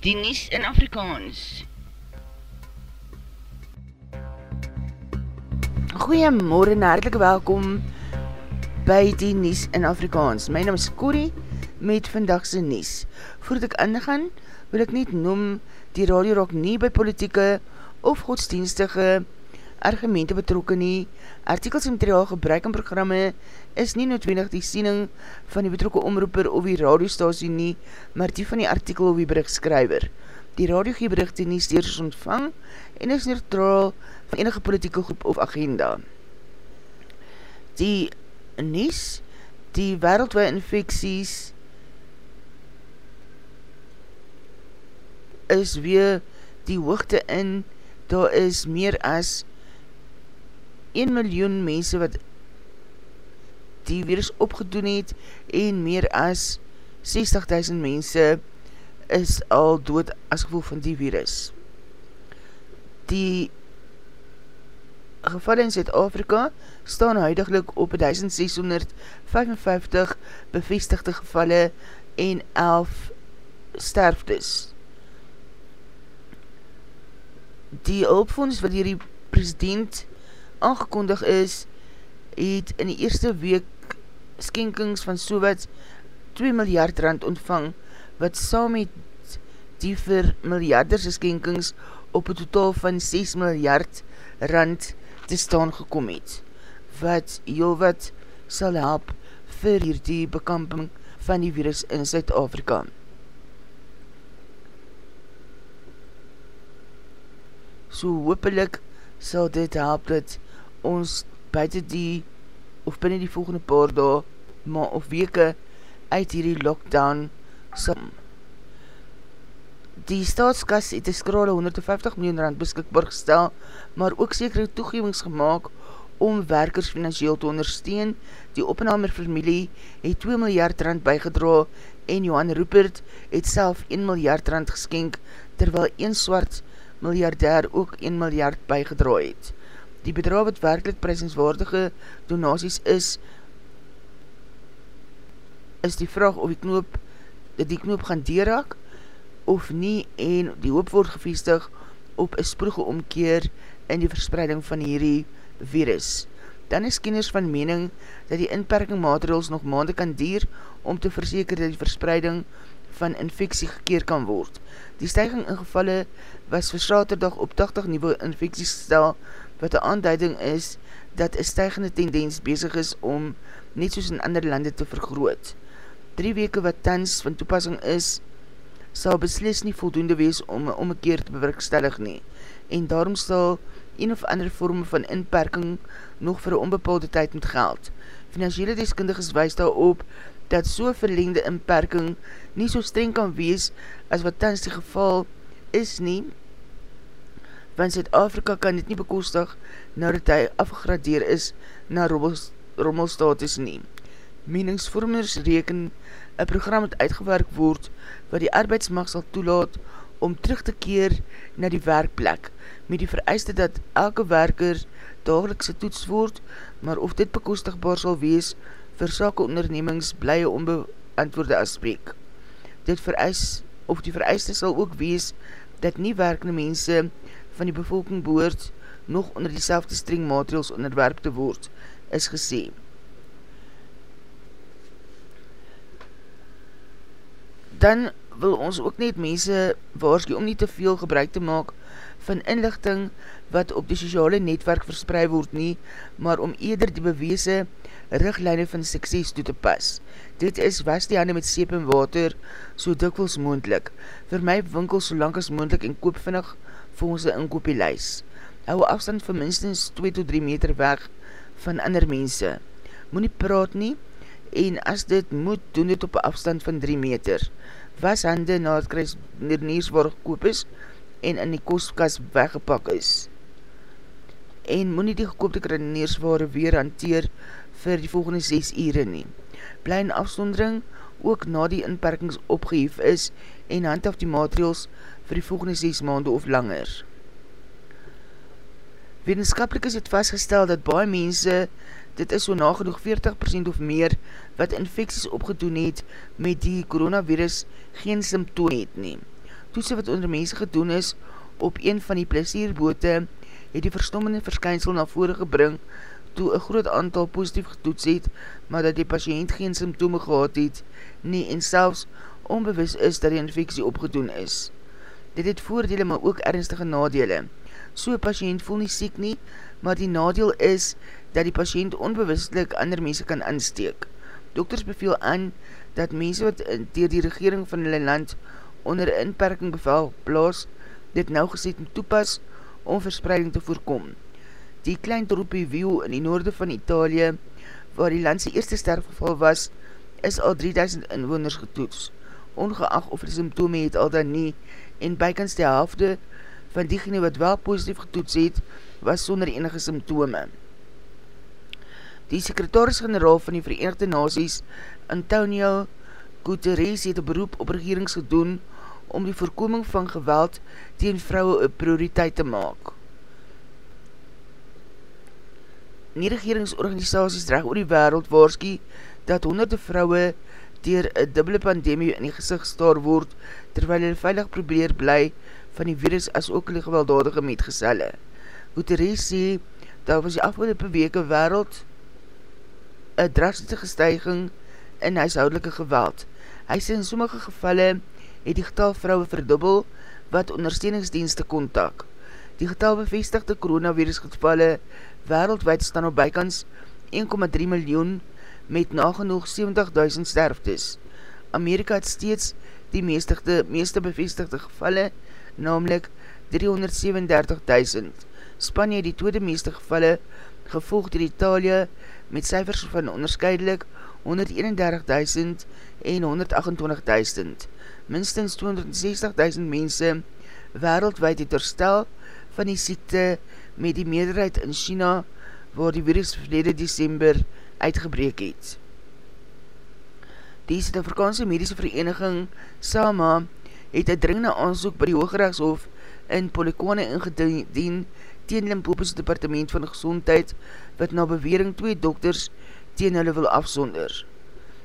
die Nies in Afrikaans. Goeiemorgen en hartelike welkom by die Nies in Afrikaans. My naam is Corrie met vandagse Nies. Voordat ek ingaan, wil ek net noem die radio raak nie by politieke of godsdienstige argumente betrokken nie. Artikels en materiaal gebruik in programme is nie noodwendig die siening van die betrokke omroeper of die radiostasie nie, maar die van die artikel of die berichtskryver. Die radio gee berichte nie steeds ontvang en is neutraal van enige politieke groep of agenda. Die Nies, die wereldwaie infecties is weer die hoogte in, daar is meer as 1 miljoen mense wat die virus opgedoen het en meer as 60.000 mense is al dood as gevolg van die virus. Die gevalle in Zuid-Afrika staan huidiglik op 1655 bevestigde gevalle en 11 sterftes. Die hulpfonds wat hier die president aangekondig is, het in die eerste week skenkings van so wat 2 miljard rand ontvang, wat saam met die vir miljarderse skenkings op een totaal van 6 miljard rand te staan gekom het, wat heel wat sal help vir hierdie bekamping van die virus in Zuid-Afrika. So hoopelik sal dit help dat ons buiten die of binnen die volgende paar dae maar of weke uit hierdie lockdown sal. Die staatskas het een skrale 150 miljoen rand beskikbaar gestel, maar ook sekere toegevings gemaakt om werkers financieel te ondersteun. Die opnamer familie het 2 miljard rand bygedra en Johan Rupert het self 1 miljard rand geskenk, terwyl 1 swart miljardair ook 1 miljard bygedra het. Die bedrag wat werkelijk prijsenswaardige donaties is, is die vraag of die knoop, die knoop gaan deerak of nie en die hoop word gevestig op een sproege omkeer in die verspreiding van hierdie virus. Dan is kenners van mening dat die inperking maatregels nog maande kan dier om te verseker dat die verspreiding van infectie gekeer kan word. Die stijging in gevalle was vir saterdag op 80 nieuwe infecties gestel wat een aanduiding is dat een stijgende tendens bezig is om net soos in ander lande te vergroot. Drie weke wat tans van toepassing is, sal beslis nie voldoende wees om een omkeer te bewerkstellig nie, en daarom sal een of ander vorm van inperking nog vir een onbepaalde tyd moet geld. Financiële deskundiges wees daarop dat so verlengde inperking nie so streng kan wees as wat tans die geval is nie, want Zuid-Afrika kan dit nie bekostig nadat hy afgegradeer is na rommelstatus nie. Meningsvormers reken een program het uitgewerk word wat die arbeidsmacht sal toelaat om terug te keer na die werkplek met die vereiste dat elke werker dagelikse toets word, maar of dit bekostigbaar sal wees vir sake ondernemings blye onbeantwoorde aspreek. Dit vereis, of die vereiste sal ook wees dat nie werkende mense van die bevolking behoort nog onder die selfde streng maatregels onderwerp te word, is gesê. Dan wil ons ook net mense waarskie om nie te veel gebruik te maak van inlichting wat op die sociale netwerk verspreid word nie, maar om eerder die beweese richtlijne van sukses toe te pas. Dit is was die hande met seep en water so dikwels moendlik. My winkel so lang as moendlik en koop vinnig volgens die inkopielijs. Hou afstand van minstens 2 tot 3 meter weg van ander mense. Moe nie praat nie en as dit moet, doen dit op afstand van 3 meter. Was hande na het kruis neerniers waar gekoop is en in die kostkas weggepak is. En moe nie die gekoopte kruineersware weer hanteer vir die volgende 6 ure nie. Bly in afsondering ook na die inperkings opgeheef is en handhaf die maatregels vir die volgende 6 maande of langer. Wetenskapelik is het vastgestel dat baie mense, dit is so nagenoeg 40% of meer, wat infecties opgedoen het met die coronavirus geen symptoom het nie. Toetse wat onder mense gedoen is op een van die plesierbote het die verstommende verskynsel na vore gebring toe een groot aantal positief getoets het, maar dat die patiënt geen symptome gehad het nie en selfs onbewus is dat die infectie opgedoen is. Dit het voordele, maar ook ernstige nadele. So patiënt voel nie siek nie, maar die nadeel is dat die patiënt onbewustelik ander mense kan aansteek. Dokters beveel aan dat mense wat dier die regering van hulle land onder inperking bevel plaas, dit nou gezet moet toepas om verspreiding te voorkom. Die klein dorpie Vio in die noorde van Italië, waar die landse eerste sterfgeval was, is al 3000 inwoners getoets. Ongeacht of die symptome het al dan nie, en bykans die helfte van diegene wat wel positief getoets het, was sonder enige symptome. Die sekretaris-generaal van die Verenigde Naties, Antonio Guterres, het een beroep op regerings gedoen om die voorkoming van geweld teen vrouwe een prioriteit te maak. Nie regeringsorganisaties draag oor die wereld waarskie dat honderde vrouwe dier een dubbele pandemie in die gezicht staar word terwyl hulle veilig probeer bly van die virus as ook die gewelddadige metgezelle. Guterres sê, daar was die afgelopen weke wereld een drastische stijging in huishoudelike geweld. Hy sê in sommige gevalle het die getal vrouwe verdubbel wat ondersteuningsdienste kontak. Die getal bevestigde coronavirus gevalle wereldwijd staan op bykans 1,3 miljoen met nagenoeg 70.000 sterftes. Amerika het steeds die meestigde, meeste bevestigde gevalle, namelijk 337.000. Spanje het die tweede meeste gevalle gevolgd in Italië met cijfers van onderscheidelik 131.000 en 128.000. Minstens 260.000 mense wereldwijd het herstel van die siekte met die meerderheid in China waar die virus verlede december uitgebreek het. Die Suid-Afrikaanse Medische Vereniging SAMA het een dringende aanzoek by die Hoogrechtshof in Polikwane ingedien teen Limpopes Departement van Gezondheid wat na bewering twee dokters teen hulle wil afsonder.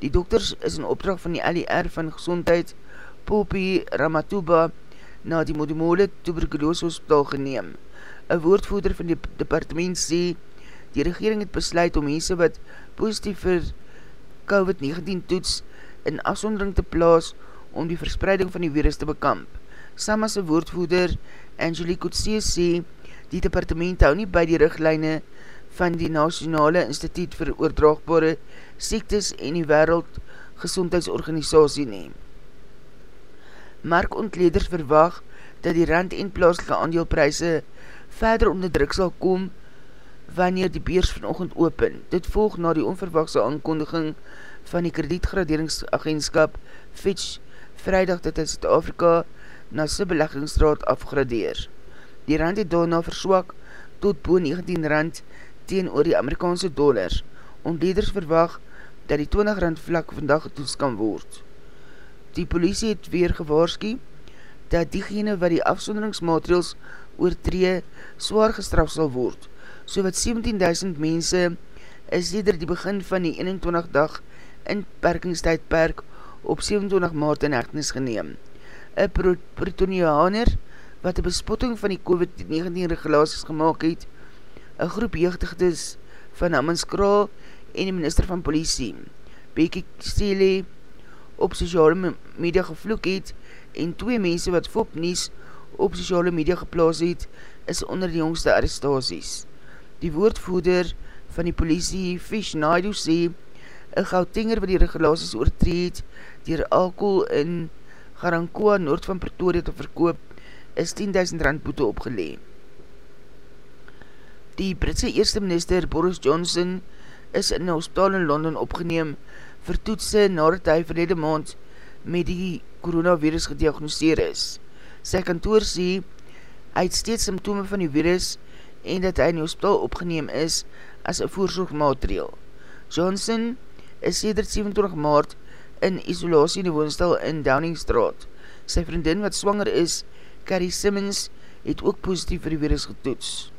Die dokters is in opdracht van die LER van Gezondheid Popi Ramatuba na die Modimole Tuberculose Hospital geneem. Een woordvoerder van die departement sê die regering het besluit om mense wat positief vir COVID-19 toets in afsondering te plaas om die verspreiding van die virus te bekamp. Samas woordvoerder Angelique Coetzee sê Die departement hou nie by die richtlijne van die Nationale Instituut vir Oordraagbare Siektes en die Wereld Gezondheidsorganisatie neem. Markontleders verwag dat die rand en plaaslike aandeelprijse verder onder druk sal kom wanneer die beers vanochtend open. Dit volg na die onverwachte aankondiging van die kredietgraderingsagentskap Fitch vrijdag dat in Zuid-Afrika na sy beleggingsraad afgradeer. Die rand het daarna verswak tot boon 19 rand teen oor die Amerikaanse dollars. Ontleders verwag dat die 20 rand vlak vandag getoets kan word. Die politie het weer gewaarski dat diegene wat die afsonderingsmaterials oortree zwaar gestraf sal word. So wat 17.000 mense is leder die begin van die 21 dag inperkingstijdperk op 27 maart in hechtenis geneem. Een Britonianer wat die bespotting van die COVID-19 regulaties gemaakt het, een groep jeugdigdes van Amans Kraal en die minister van politie, Bekie Stele, op sociale media gevloek het en twee mense wat Fop Nies op sociale media geplaas het, is onder die jongste arrestaties. Die woordvoeder van die politie, Fish Naidu, sê, een goudtinger wat die regulaties oortreed, dier alcohol in Garankoa, noord van Pretoria te verkoop, is 10.000 rand boete opgelee. Die Britse eerste minister Boris Johnson is in een hospital in Londen opgeneem vir toetse nadat hy verlede maand met die coronavirus gediagnoseer is. Sy kantoor sê, hy het steeds symptome van die virus en dat hy in die hospital opgeneem is as een voorzorgmaatregel. Johnson is sedert 27 maart in isolatie in die woonstel in Downingstraat. Sy vriendin wat swanger is, Carrie Simmons het ook positief vir die virus getoets.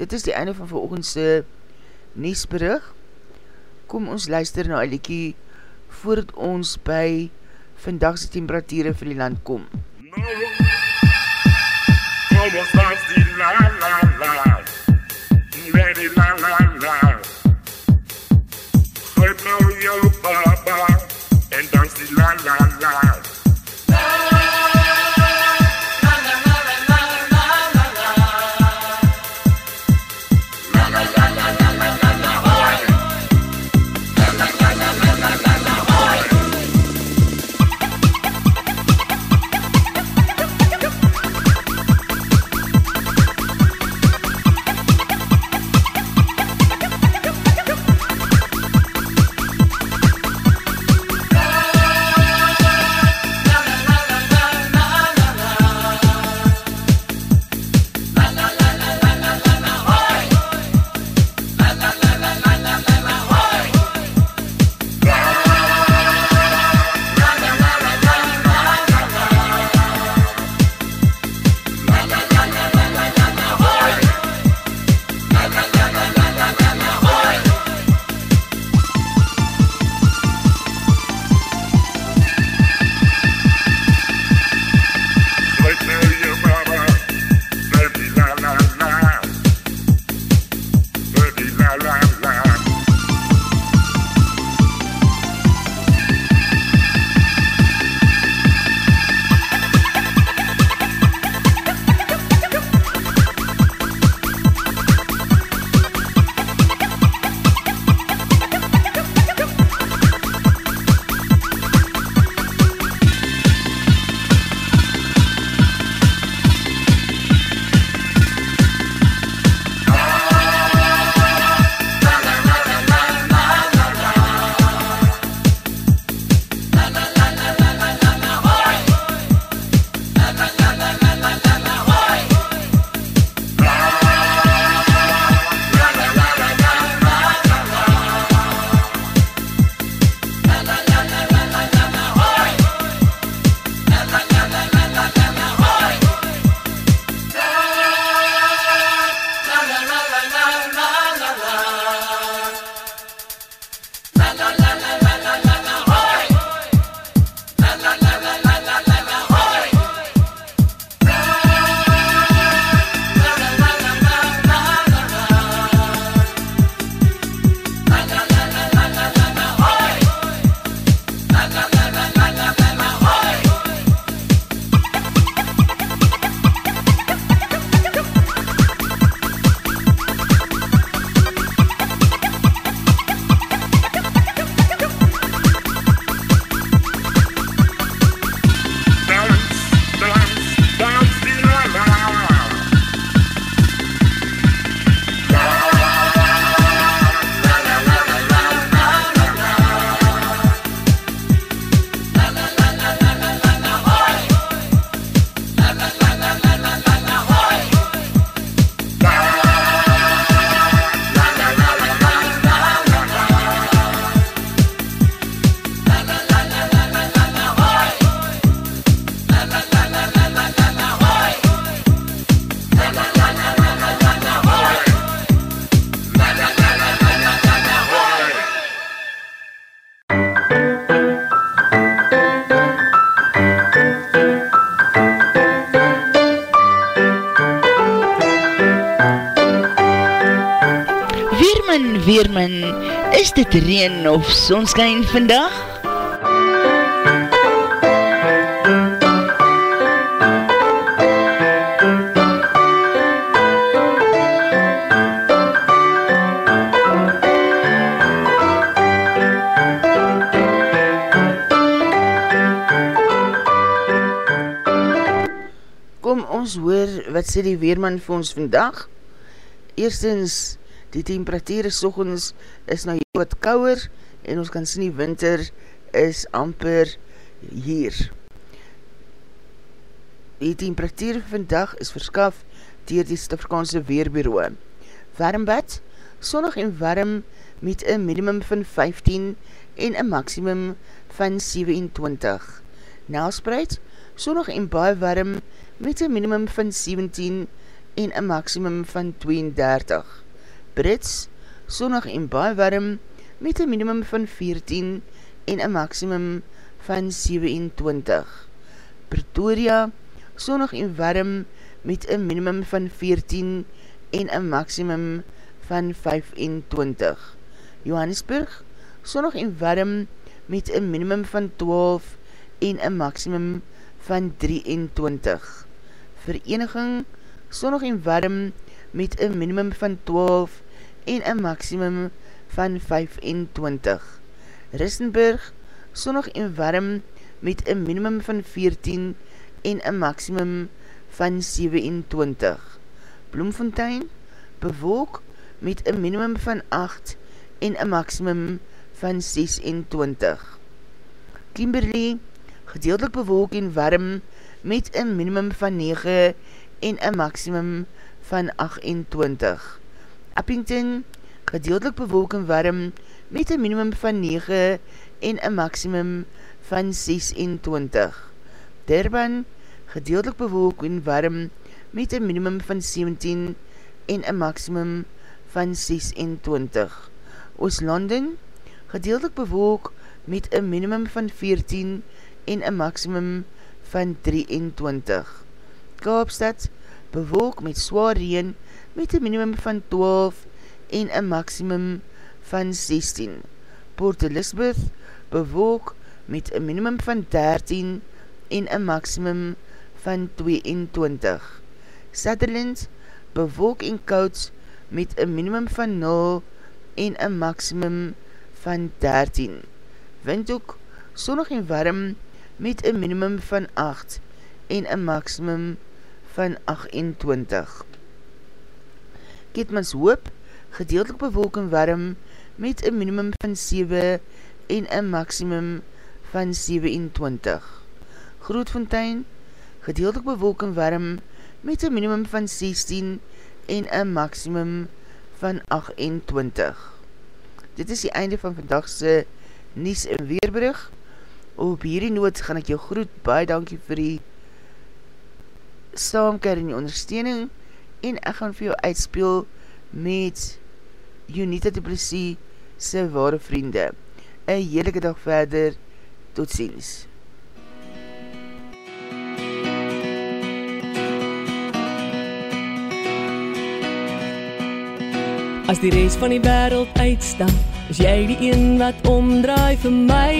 Dit is die einde van veroogendse Niesberig. Kom ons luister na Alikie voordat ons by vandagse temperatuur vir die land kom. Almost lost the la dit reen of sonskijn vandag? Kom ons hoor wat sê die Weerman vir ons vandag. Eerstens, die temperatuur is sochens is nou wat kouwer en ons kan sien die winter is amper hier. Die temperatuur vandag is verskaf dier die Stafrikaanse Weerbureau. Warm bad, sonnig en warm met een minimum van 15 en een maximum van 27. Nelspreid, sonnig en baie warm met een minimum van 17 en een maximum van 32. Brits, sonnig en baie warm met een minimum van 14 en een maximum van 27. Pretoria, sonnig en warm met een minimum van 14 en een maximum van 25. Johannesburg, sonnig en warm met een minimum van 12 en een maximum van 23. Vereniging, sonnig en warm met een minimum van 12 en een maximum van 25. Ristenburg, sonnig en warm met een minimum van 14 en een maximum van 27. Bloemfontein, bewolk met een minimum van 8 en een maximum van 26. Kimberley, gedeeltelik bewolk en warm met een minimum van 9 en een maximum van 28. Uppington, gedeeltelik bewolk en warm met een minimum van 9 en een maximum van 26. Durban, gedeeltelik bewolk en warm met een minimum van 17 en een maximum van 26. Ooslanden, gedeeltelik bewolk met een minimum van 14 en een maximum van 23. Kaapstad, bewolk met zwaar reen met een minimum van 12 en een maximum van 16. Port Elizabeth, bewolk met een minimum van 13 en een maximum van 22. Sutherland, bewolk en koud met een minimum van 0 en een maximum van 13. Windhoek, sonnig en warm met een minimum van 8 en een maximum van 28. Ketmans hoop, gedeeltelik bewolk en warm met een minimum van 7 en een maximum van 27. Grootfontein, gedeeltelik bewolk en warm met een minimum van 16 en een maximum van 28. Dit is die einde van vandagse Nies en Weerbrug. Op hierdie noot gaan ek jou groet, baie dankie vir die saamker en die ondersteuning en ek gaan vir jou uitspeel met Unita de Plessis sy ware vriende. Een heerlijke dag verder, tot ziens. As die reis van die wereld uitstap, is jy die een wat omdraai vir my.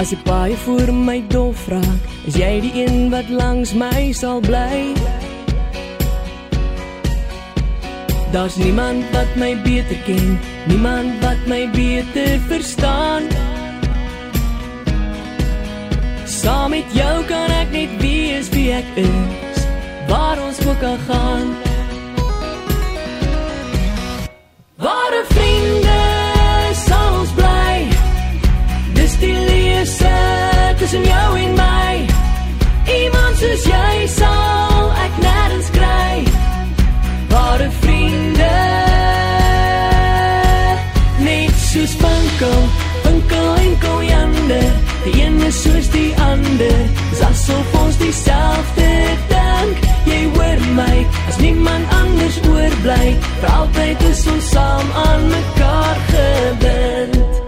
As die paai voor my dof raak, is jy die een wat langs my sal bly. Daar's niemand wat my beter ken, niemand wat my beter verstaan. Saam met jou kan ek net wees wie ek is waar ons ook al gaan. Asof ons dieselfde dink. Jy hoor my as niemand anders oorbly vir altyd is ons saam aan mekaar gebind.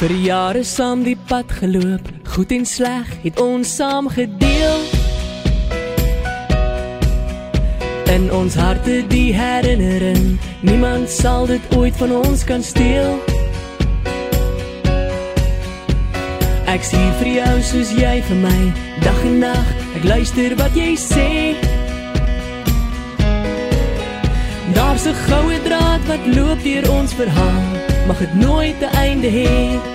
Vir jare saam die pad geloop goed en sleg het ons saam gedeel. In ons harte die herinnering niemand sal dit ooit van ons kan steel Ek sien vir jou soos jy vir my. Dag en nag ek luister wat jy sê. Daar's 'n goue draad wat loop deur ons verhaal. Mag dit nooit 'n einde hê Waar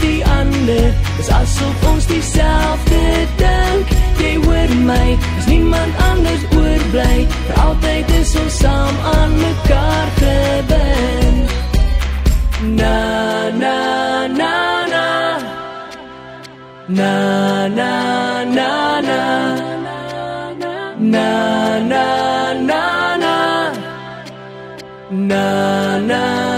die ander, is asof ons dieselfde dink. Jy hoor my, as niemand anders oorbly, vir altyd is ons saam aan mekaar gebind. Na na na na. Na na na na. Na na na na. Na na na